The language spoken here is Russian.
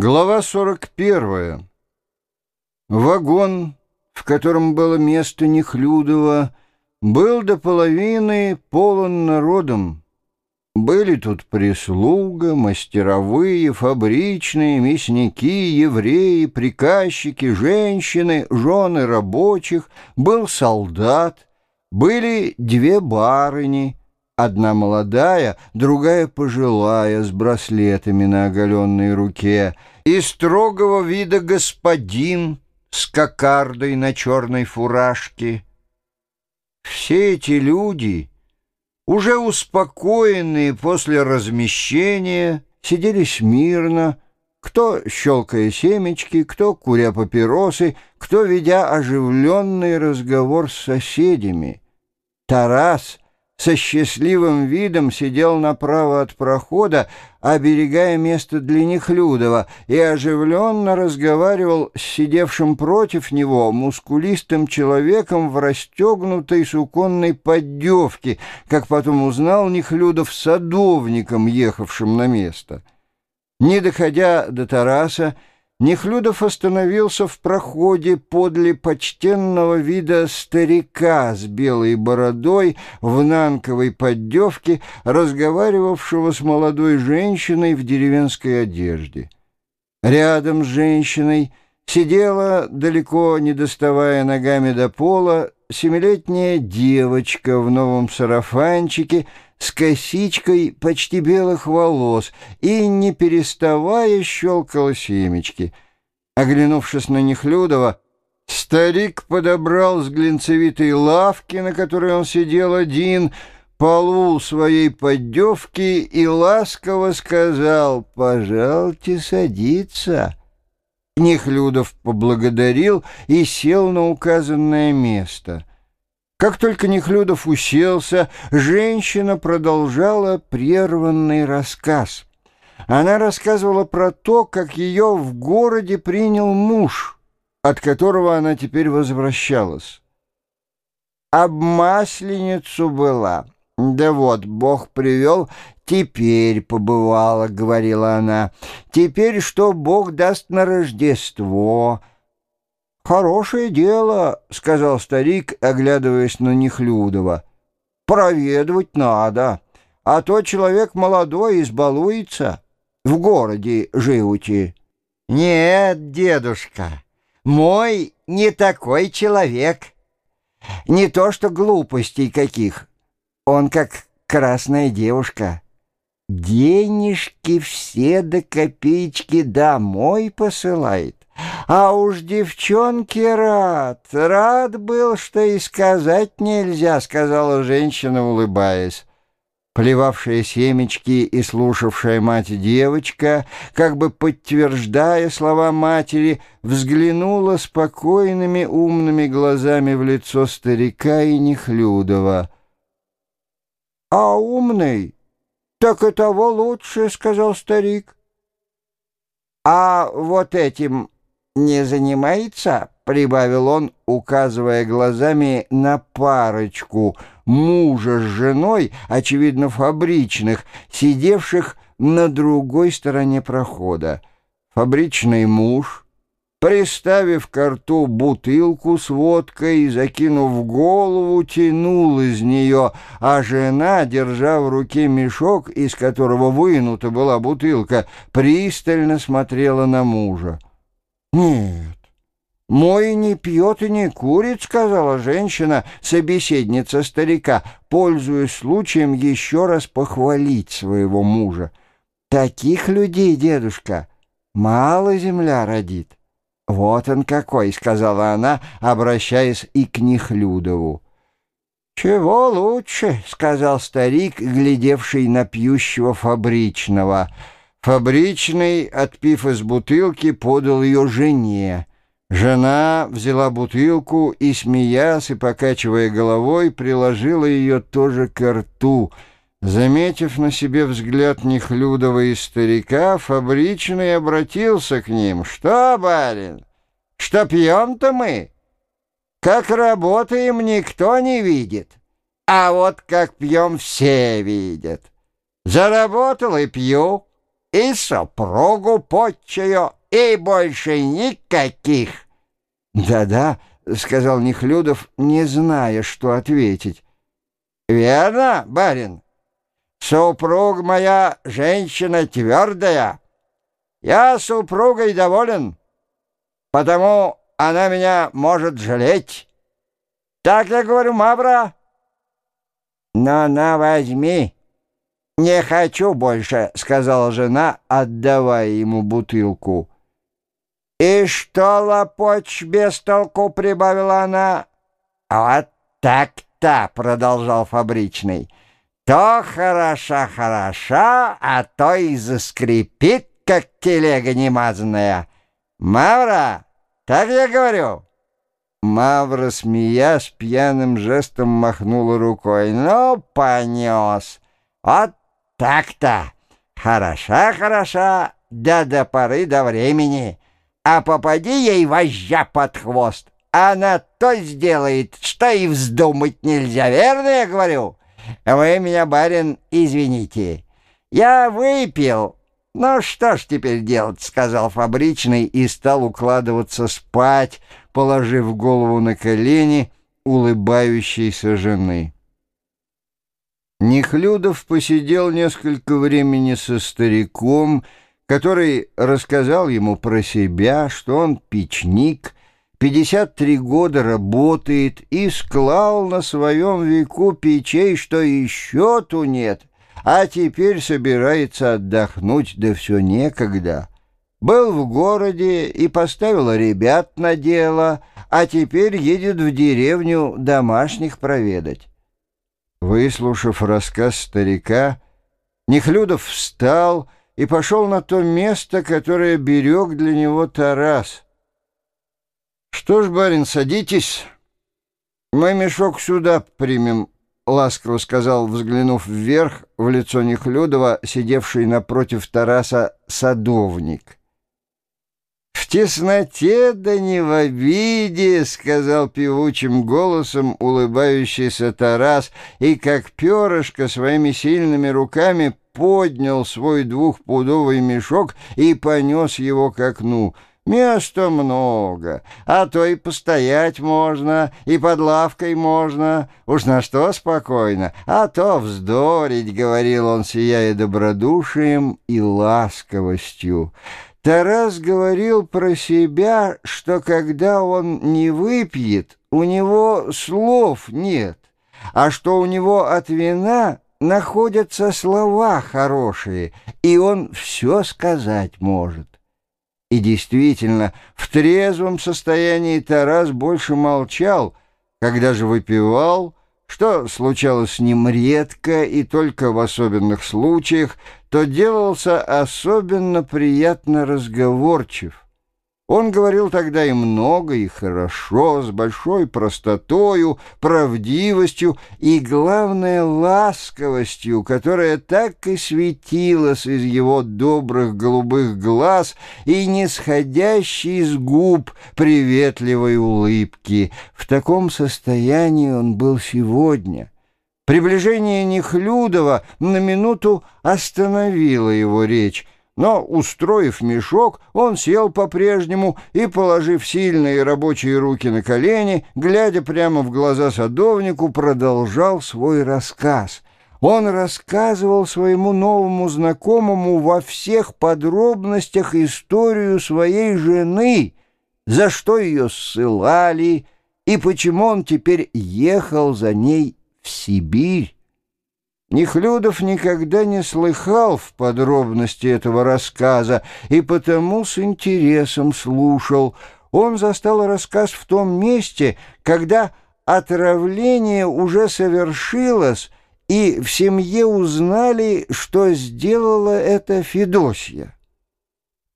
Глава 41. Вагон, в котором было место Нехлюдова, был до половины полон народом. Были тут прислуга, мастеровые, фабричные, мясники, евреи, приказчики, женщины, жены рабочих, был солдат, были две барыни — Одна молодая, другая пожилая, с браслетами на оголенной руке, и строгого вида господин с кокардой на черной фуражке. Все эти люди, уже успокоенные после размещения, сидели смирно, кто щелкая семечки, кто куря папиросы, кто ведя оживленный разговор с соседями. Тарас — со счастливым видом сидел направо от прохода, оберегая место для Нехлюдова, и оживленно разговаривал с сидевшим против него мускулистым человеком в расстегнутой суконной поддевке, как потом узнал Нехлюдов садовником, ехавшим на место. Не доходя до Тараса, Нехлюдов остановился в проходе подле почтенного вида старика с белой бородой в нанковой поддевке, разговаривавшего с молодой женщиной в деревенской одежде. Рядом с женщиной сидела, далеко не доставая ногами до пола, семилетняя девочка в новом сарафанчике с косичкой почти белых волос и, не переставая, щелкала семечки. Оглянувшись на Нехлюдова, старик подобрал с глинцевитой лавки, на которой он сидел один, полу своей поддевки и ласково сказал «Пожалуйте садиться». Нехлюдов поблагодарил и сел на указанное место. Как только Нехлюдов уселся, женщина продолжала прерванный рассказ. Она рассказывала про то, как ее в городе принял муж, от которого она теперь возвращалась. «Об масленицу была». «Да вот, Бог привел, теперь побывала», — говорила она. «Теперь что Бог даст на Рождество?» «Хорошее дело», — сказал старик, оглядываясь на Нехлюдова. «Проведывать надо, а то человек молодой избалуется. В городе живете». «Нет, дедушка, мой не такой человек. Не то что глупостей каких». Он как красная девушка. Денежки все до копеечки домой посылает. А уж девчонки рад, рад был, что и сказать нельзя, сказала женщина, улыбаясь. Плевавшая семечки и слушавшая мать девочка, как бы подтверждая слова матери, взглянула спокойными умными глазами в лицо старика и Нехлюдова. «А умный? Так и того лучше», — сказал старик. «А вот этим не занимается?» — прибавил он, указывая глазами на парочку мужа с женой, очевидно, фабричных, сидевших на другой стороне прохода. Фабричный муж — Приставив к рту бутылку с водкой, закинув голову, тянул из нее, а жена, держа в руке мешок, из которого вынута была бутылка, пристально смотрела на мужа. «Нет, мой не пьет и не курит», — сказала женщина, собеседница старика, пользуясь случаем еще раз похвалить своего мужа. «Таких людей, дедушка, мало земля родит». «Вот он какой!» — сказала она, обращаясь и к Нехлюдову. «Чего лучше?» — сказал старик, глядевший на пьющего фабричного. Фабричный, отпив из бутылки, подал ее жене. Жена взяла бутылку и, смеясь и покачивая головой, приложила ее тоже к рту — Заметив на себе взгляд Нехлюдова и старика, Фабричный обратился к ним. «Что, барин, что пьем-то мы? Как работаем, никто не видит, а вот как пьем, все видят. Заработал и пью, и супругу подчую, и больше никаких. «Да-да», — сказал Нехлюдов, не зная, что ответить. «Верно, барин? Супруг моя женщина твердая. Я супругой доволен, потому она меня может жалеть. Так я говорю, Мавра?» «Но на возьми». «Не хочу больше», — сказала жена, отдавая ему бутылку. «И что, лопочь, без толку?» — прибавила она. «Вот так-то», — продолжал фабричный. «То хороша-хороша, а то и заскрипит, как телега немазанная. Мавра, так я говорю». Мавра, смеясь, пьяным жестом махнула рукой. «Ну, понес. Вот так-то. Хороша-хороша, да до поры до времени» а попади ей вожжа под хвост. Она то сделает, что и вздумать нельзя, верно я говорю? Вы меня, барин, извините. Я выпил. Ну что ж теперь делать, сказал фабричный и стал укладываться спать, положив голову на колени улыбающейся жены. Нехлюдов посидел несколько времени со стариком, который рассказал ему про себя, что он печник, 53 года работает и склал на своем веку печей, что еще ту нет, а теперь собирается отдохнуть, да все некогда. Был в городе и поставил ребят на дело, а теперь едет в деревню домашних проведать. Выслушав рассказ старика, Нехлюдов встал и пошел на то место, которое берег для него Тарас. «Что ж, барин, садитесь. Мы мешок сюда примем», — ласково сказал, взглянув вверх в лицо Нехлюдова, сидевший напротив Тараса садовник. «В тесноте да не в обиде», — сказал певучим голосом улыбающийся Тарас, и как перышко своими сильными руками поднял свой двухпудовый мешок и понес его к окну. Места много, а то и постоять можно, и под лавкой можно. Уж на что спокойно, а то вздорить, — говорил он, сияя добродушием и ласковостью. Тарас говорил про себя, что когда он не выпьет, у него слов нет, а что у него от вина находятся слова хорошие, и он все сказать может. И действительно, в трезвом состоянии Тарас больше молчал, когда же выпивал, что случалось с ним редко и только в особенных случаях, то делался особенно приятно разговорчив. Он говорил тогда и много, и хорошо, с большой простотою, правдивостью и, главное, ласковостью, которая так и светилась из его добрых голубых глаз и нисходящей из губ приветливой улыбки. В таком состоянии он был сегодня. Приближение Нехлюдова на минуту остановило его речь, но, устроив мешок, он сел по-прежнему и, положив сильные рабочие руки на колени, глядя прямо в глаза садовнику, продолжал свой рассказ. Он рассказывал своему новому знакомому во всех подробностях историю своей жены, за что ее ссылали и почему он теперь ехал за ней в Сибирь. Нехлюдов никогда не слыхал в подробности этого рассказа и потому с интересом слушал. Он застал рассказ в том месте, когда отравление уже совершилось, и в семье узнали, что сделала это Федосья.